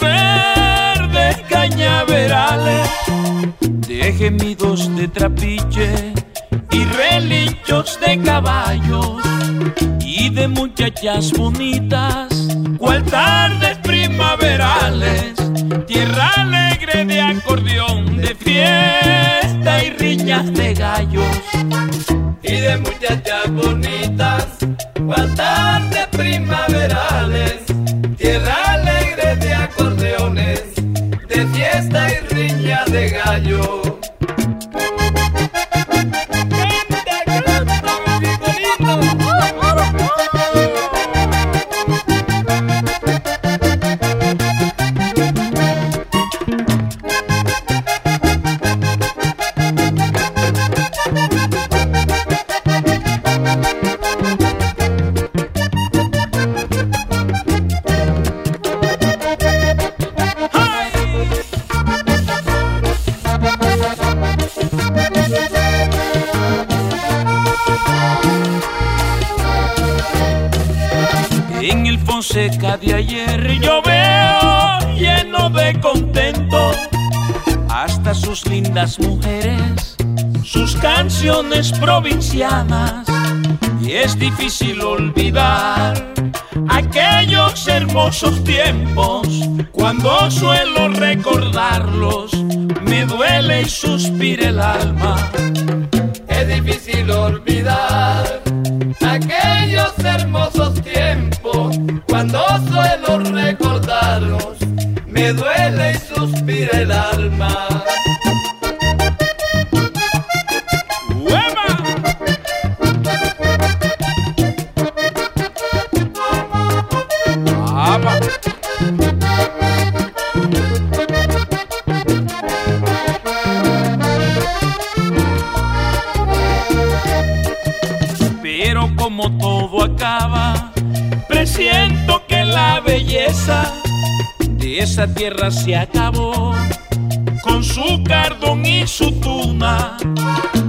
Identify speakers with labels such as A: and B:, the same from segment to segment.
A: verdes cañaverales, de gemidos de trapiche y relinchos de caballos y de muchachas bonitas, cual tardes primaverales, tierra alegre de acordeón, de fiesta y riñas de gallos.
B: Y de muchachas bonitas, cual tardes primaverales.
A: En el Fonseca de ayer yo veo lleno de contento hasta sus lindas mujeres, sus canciones provincianas. Y es difícil olvidar aquellos hermosos tiempos. Cuando suelo recordarlos, me duele y suspira el alma.
B: Es difícil el alma.
A: Pero como todo acaba, presiento que la belleza esa tierra se acabó con su cardón y su tuna,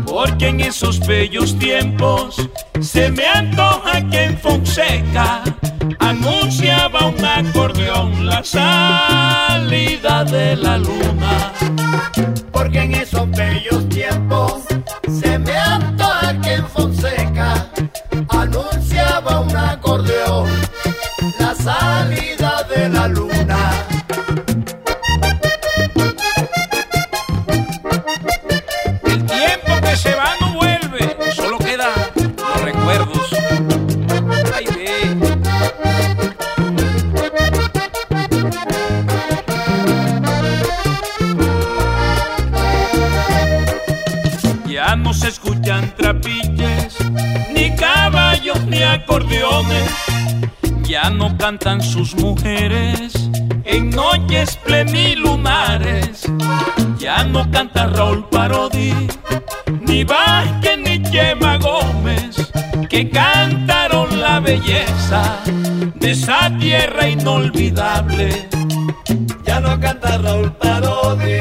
A: porque en esos bellos tiempos se me antoja que en Fonseca anunciaba un acordeón la salida de la luna. Acordeones. Ya no cantan sus mujeres en noches plenilunares. Ya no canta Raúl Parodi, ni Vázquez, ni Chema Gómez, que cantaron la belleza de esa tierra inolvidable.
B: Ya no canta Raúl Parodi,